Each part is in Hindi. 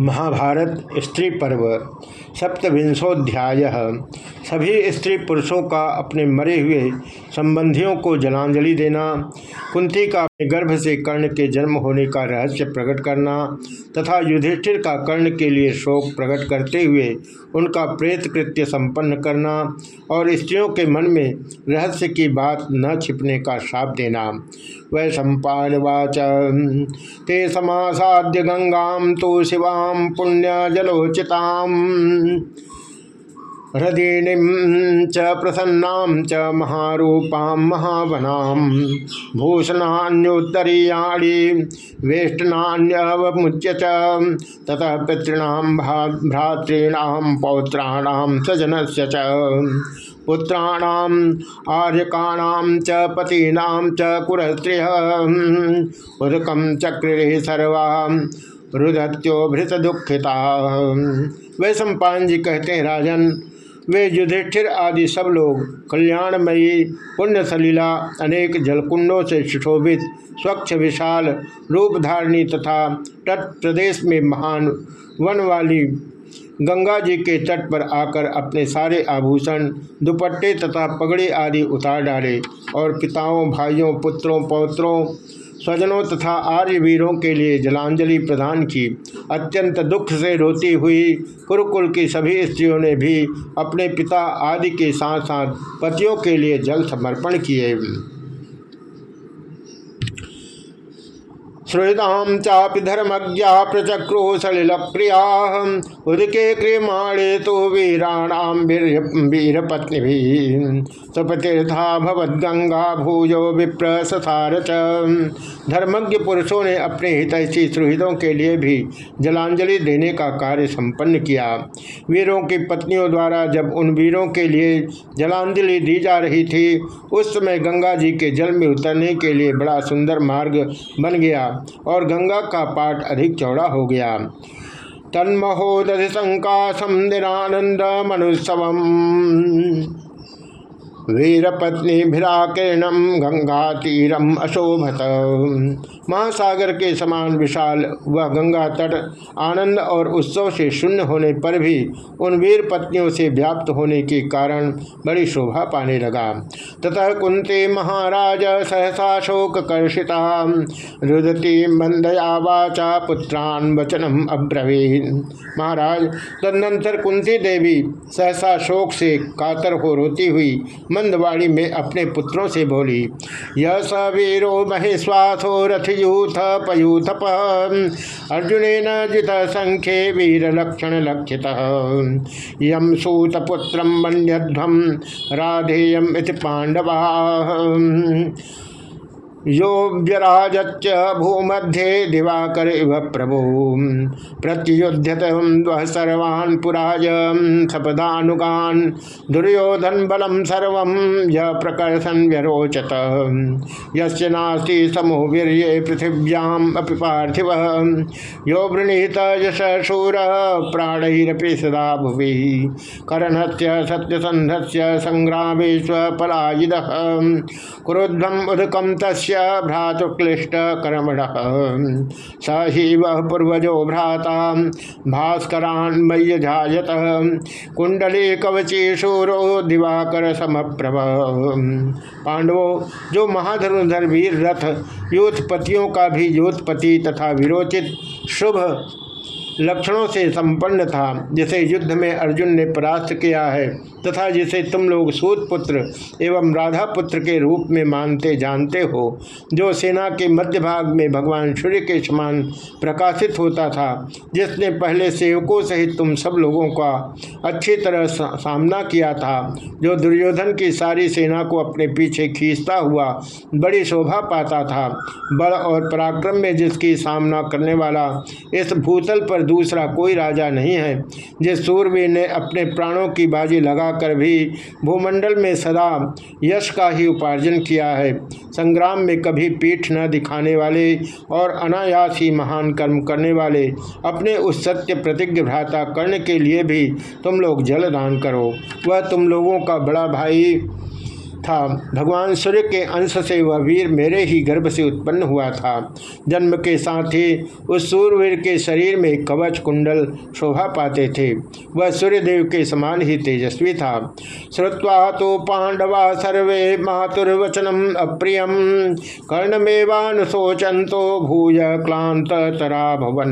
महाभारत स्त्री पर्व, सप्तविंशोध्याय। सभी स्त्री पुरुषों का अपने मरे हुए संबंधियों को जलांजलि देना, कुंती का गर्भ से कर्ण के जन्म होने का रहस्य प्रकट करना तथा युधिष्ठिर का कर्ण के लिए शोक प्रकट करते हुए उनका प्रेत कृत्य संपन्न करना और स्त्रियों के मन में रहस्य की बात न छिपने का श्राप देना। वै सम्पावाच ते समासाद्य गंगाम तो शिवाम पुण्य जलोचिताम हृदीनीम च प्रसन्ना च महारूपा महावना। भूषणान्योत्तरीयाणी वेष्टनान्यवमुच्य ततः पितॄणाम भ्रातॄणाम पौत्राणाम सजन से पुत्राणाम आर्यकाणाम च पतीनाम च कुरस्त्रिय। उदकम सर्वा रुदत्यो भृत दुखिता वैश्व जी कहते हैं, राजन वे युधिष्ठिर आदि सब लोग कल्याणमयी पुण्य सलीला अनेक जलकुंडों से सुशोभित, स्वच्छ, विशाल रूपधारणी तथा तट प्रदेश में महान वन वाली गंगा जी के तट पर आकर अपने सारे आभूषण, दुपट्टे तथा पगड़ी आदि उतार डाले और पिताओं, भाइयों, पुत्रों, पौत्रों स्वजनों तथा आर्यवीरों के लिए जलांजलि प्रदान की। अत्यंत दुख से रोती हुई कुरुकुल की सभी स्त्रियों ने भी अपने पिता आदि के साथ साथ पतियों के लिए जल समर्पण किए। श्रुताम चापि धर्मज्ञा प्रचक्रो सलिल प्रिया उदके क्रियमाणे तो वीराणाम वीर पत्नी भी सुपतीर्था भवद गंगा भूजो विप्र ससार धर्मज्ञ पुरुषों ने अपने हितैषी सुहृदों के लिए भी जलांजलि देने का कार्य संपन्न किया। वीरों की पत्नियों द्वारा जब उन वीरों के लिए जलांजलि दी जा रही थी, उस समय गंगा जी के जल में उतरने के लिए बड़ा सुंदर मार्ग बन गया। और गंगा का पाठ अधिक चौड़ा हो गया। तन्महोदधि संकाशम दिनानंद मनुत्सव वीरपत्नी भिराकिरणम गंगा तीरम अशोभत। महासागर के समान विशाल वह गंगा तट आनंद और उत्सव से शून्य होने पर भी उन वीर पत्नियों से व्याप्त होने के कारण बड़ी शोभा पाने लगा। ततः कुंते महाराज सहसा शोक कर्षिता। रुदती मंदया वाचा पुत्रान वचनम अब्रवीन। महाराज, तदनंतर कुंती देवी सहसा शोक से कातर हो रोती हुई मंदवाड़ी में अपने पुत्रों से बोली यह स वीरो महेश्वासो रथयूथ पयूथप। अर्जुन जित संख्ये वीर लक्षण लक्षित यम सूतपुत्र मन्यध्वम राधेयम पांडवा यो व्यराजच्च भूमध्ये दिवाकर प्रभु। प्रत्युध्यत सर्वान् पुराज सपदानुगान। दुर्योधन बलम सर्व य प्रकर्षण व्यरोचत। यस्य नास्ति समो वीर्ये पृथिव्याम अपि पार्थिव। यो वृणीत यश शूर प्राणरपि सदा भुवि। करणस्य सत्यसंधस्य संग्रामेश्वपलायिद क्रोधम उदकम तस् भ्रातृक्लिष्ट कर्मण स ही वह पूर्वजो भ्राता भास्करान्मय्य झात कुंडली कवची शूरो दिवाकर समप्रभ पांडवों, जो महाधनुधर वीर रथ योथपतियों का भी योथपति तथा विरोचित शुभ लक्षणों से संपन्न था, जिसे युद्ध में अर्जुन ने परास्त किया है, तथा जिसे तुम लोग सूत पुत्र एवं राधा पुत्र के रूप में मानते जानते हो, जो सेना के मध्य भाग में भगवान सूर्य के समान प्रकाशित होता था, जिसने पहले सेवकों सहित तुम सब लोगों का अच्छी तरह सामना किया था, जो दुर्योधन की सारी सेना को अपने पीछे खींचता हुआ बड़ी शोभा पाता था। बल और पराक्रम में जिसकी सामना करने वाला इस भूतल पर दूसरा कोई राजा नहीं है। जिस सूर्यवीर ने अपने प्राणों की बाजी लगाकर भी भूमंडल में सदा यश का ही उपार्जन किया है। संग्राम में कभी पीठ न दिखाने वाले और अनायास ही महान कर्म करने वाले, अपने उस सत्य प्रतिज्ञ भ्राता करने के लिए भी तुम लोग जल दान करो। वह तुम लोगों का बड़ा भाई था। भगवान सूर्य के अंश से वह वीर मेरे ही गर्भ से उत्पन्न हुआ था। जन्म के साथ ही उस सूर्यवीर के शरीर में कवच, कुंडल, शोभा पाते थे। वह सूर्यदेव के समान ही तेजस्वी था। श्रुवा तो पांडवा सर्वे मातुर्वचनम अप्रियम। कर्णमेवानुशोचंतो भूय क्लांत तरा भवन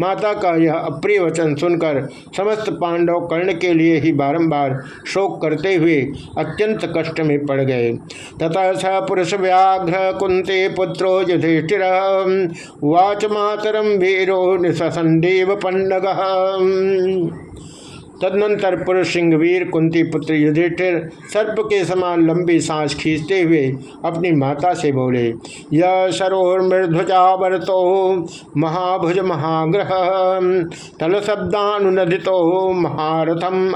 माता का यह अप्रिय वचन सुनकर समस्त पांडव कर्ण के लिए ही बारंबार शोक करते हुए अत्यंत कष्ट में पड़ गए। तथा स पुरुष व्याघ्र कुंते पुत्रो युधिष्ठिर वाच मातरम वीरो निसंदेव पन्नग तदनंतर पुरुष सिंहवीर, कुंती पुत्र युधिष्ठिर सर्प के समान लंबी सांस खींचते हुए अपनी माता से बोले, यह सरोर मृध्वजावर्तो महाभुज महाग्रह तल शब्दानुनदितो महारथम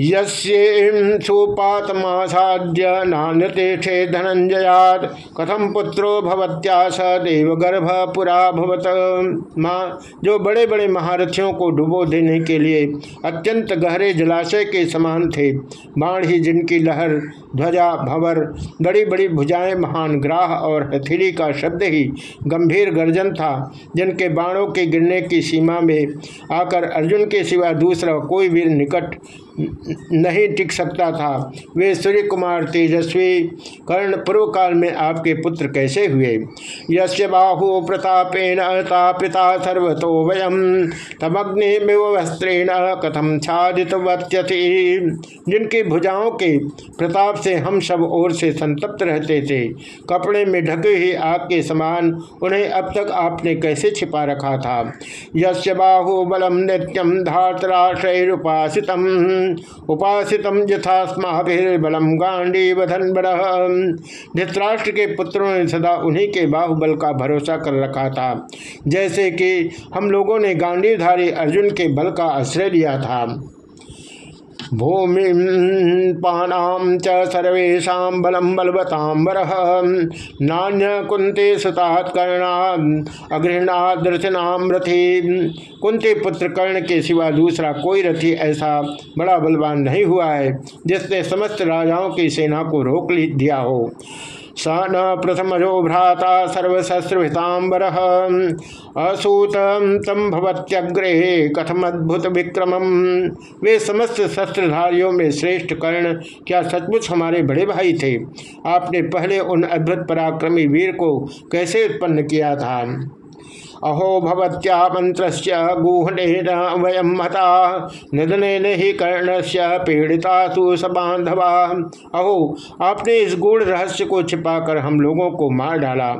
अहाह्रद यस्ोपातमासाद्य नान्यतेषे धनंजयात कथम पुत्रो भवत्या स देवगर्भ पुरा भवत। माँ, जो बड़े बड़े महारथियों को डुबो देने के लिए अत्यंत गहरे जलाशय के समान थे बाण ही जिनकी लहर, ध्वजा, भवर बड़ी बड़ी भुजाएँ, महान ग्राह और हथेली का शब्द ही गंभीर गर्जन था, जिनके बाणों के गिरने की सीमा में आकर अर्जुन के सिवा दूसरा कोई वीर निकट नहीं टिक सकता था। वे सूर्य कुमार तेजस्वी, कर्ण पूर्व काल में आपके पुत्र कैसे हुए? यश बाहु प्रतापेण तापिता सर्वतो वयम तमग्निमिव वस्त्रेण कथम छादित जिनकी भुजाओं के प्रताप से हम सब ओर से संतप्त रहते थे। कपड़े में ढके ही आग के समान, उन्हें अब तक आपने कैसे छिपा रखा था? यश बाहु बलम नित्यम धातराश्रुपासित उपासित यथास्माभिर्बलम गांडी वधन धृतराष्ट्र के पुत्रों ने सदा उन्हीं के बाहुबल का भरोसा कर रखा था। जैसे कि हम लोगों ने गांडीधारी अर्जुन के बल का आश्रय लिया था। भूमि पानाम च सर्वेशा बलम बलवतांबर नान्य कुंते सुतात्कर्णा अगृहणाद रथनाम रथी कुंते पुत्र कर्ण के सिवा दूसरा कोई रथी ऐसा बड़ा बलवान नहीं हुआ है, जिसने समस्त राजाओं की सेना को रोक दिया हो। स न प्रथमजो भ्राता सर्वशस्त्रभितांबर असूत तम भवत्यग्रे कथम अद्भुत विक्रम वे समस्त शस्त्रधारियों में श्रेष्ठ कर्ण, क्या सचमुच हमारे बड़े भाई थे। आपने पहले उन अद्भुत पराक्रमी वीर को कैसे उत्पन्न किया था? अहो भवत्या मंत्र गुहने वयम मता। निधन ही कर्ण से पीड़िता तु सबांधवा अहो, आपने इस गूढ़ रहस्य को छिपाकर हम लोगों को मार डाला।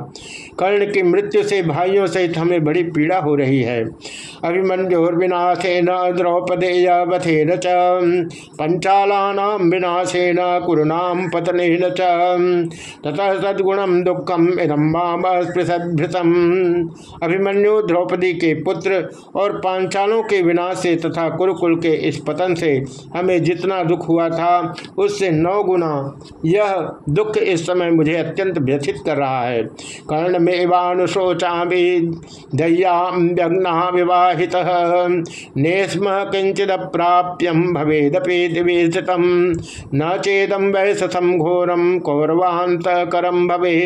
कर्ण की मृत्यु से भाइयों सहित हमें बड़ी पीड़ा हो रही है। अभिमन्योर्विनाशेन द्रौपदेय वथेन च। पंचालानाम विनाशेन कुरुनाम पतनेन च। ततः सद्गुणम दुखम इदम माम स्पृशभृतम अभिमन्यु द्रौपदी के पुत्र और पांचालों के विनाश से तथा कुरुकुल के इस पतन से हमें जितना दुख हुआ था, उससे नौ गुना यह दुख इस समय मुझे अत्यंत व्यथित कर रहा है। कर्ण में वानुशोचा भी दह्याम व्यग्ना विवाह विवाहित नेस्म प्राप्यम भवेदपि दिवेशतम। न चेदम वैसम घोरम कौरवांत करम भवे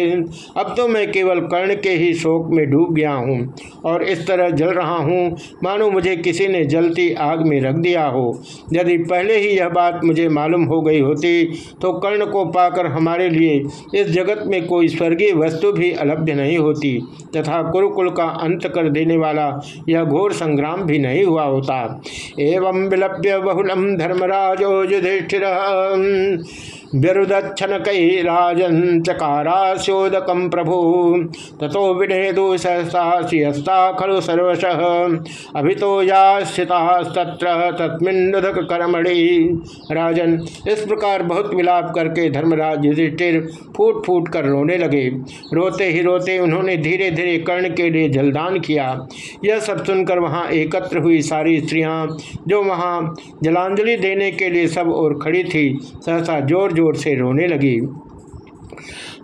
अब तो मैं केवल कर्ण के ही शोक में डूब गया हूँ। और इस तरह जल रहा हूँ। मानो मुझे किसी ने जलती आग में रख दिया हो। यदि पहले ही यह बात मुझे मालूम हो गई होती तो कर्ण को पाकर हमारे लिए इस जगत में कोई स्वर्गीय वस्तु भी अलभ्य नहीं होती, तथा कुरुकुल का अंत कर देने वाला यह घोर संग्राम भी नहीं हुआ होता। एवं विलप्य बहुलम धर्मराजो युधिष्ठिर व्यरुदक्षण कई राजन चकारास्योदक प्रभु। तथो विनेदु सहसा खलु सर्वश। अभी तो यास्थितास्तत्र तस्मिन्नुदक कर्मणि। राजन, इस प्रकार बहुत विलाप करके धर्मराज युधिष्ठिर फूट फूट कर रोने लगे। रोते ही रोते उन्होंने धीरे धीरे कर्ण के लिए जलदान किया। यह सब सुनकर वहाँ एकत्र हुई सारी स्त्रियाँ, जो वहाँ जलांजलि देने के लिए सब और खड़ी थी। सहसा ज़ोर ज़ोर से रोने लगी।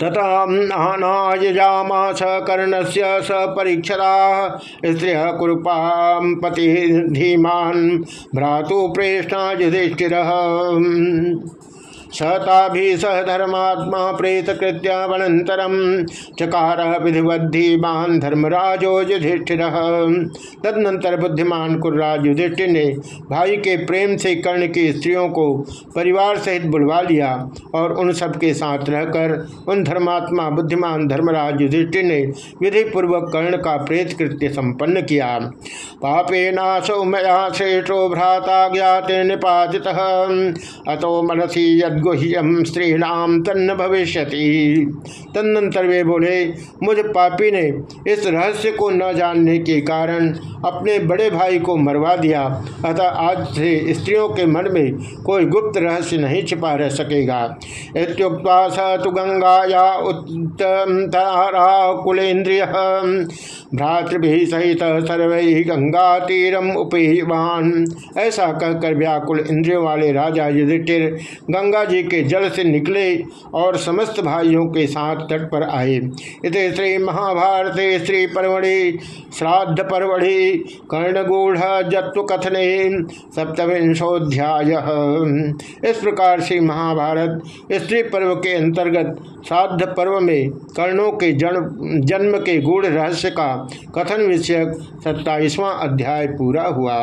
तथा आनायजामास कर्ण से स परीक्षरा, स्त्रिय कुरुपापति धीमान भ्रातु प्रेषणा युधिष्ठिर। सताभि सह धर्मात्मा प्रेत कृत्यावनतरम चकार विधिवद्धीमान धर्मराजो युधिष्ठिर। तदनंतर बुद्धिमान कुर्राज युधिष्ठिर ने भाई के प्रेम से कर्ण की स्त्रियों को परिवार सहित बुलवा लिया और उन सबके साथ रहकर उन धर्मात्मा बुद्धिमान धर्मराज युधिष्ठिर ने विधि पूर्वक कर्ण का प्रेत कृत्य संपन्न किया। पापे नाशो मया श्रेष्ठो भ्राता ज्ञात निपातित। अतो मनसी यद गुह्यम स्त्रीणाम तन्न भविष्य तदनंतर वे बोले, मुझ पापी ने इस रहस्य को न जानने के कारण अपने बड़े भाई को मरवा दिया। अतः आज से स्त्रियों के मन में कोई गुप्त रहस्य नहीं छिपा रह सकेगा। इतुक्ता स तो गंगाया उत्तरा कुलेन्द्रिय। भ्रातृभि सहित सर्व गंगा तीरम उपहीवान ऐसा कहकर व्याकुल इंद्रियों वाले राजा युधिष्ठिर गंगा जी के जल से निकले और समस्त भाइयों के साथ तट पर आए। इत श्री महाभारत श्री परवड़ी श्राद्ध परवड़ी कर्णगूढ़ जत्व कथने सप्तविंशोध्याय इस प्रकार से महाभारत स्त्री पर्व के अंतर्गत श्राद्ध पर्व में कर्णों के जन्म के गूढ़ रहस्य का कथन विषयक सत्ताईसवां अध्याय पूरा हुआ।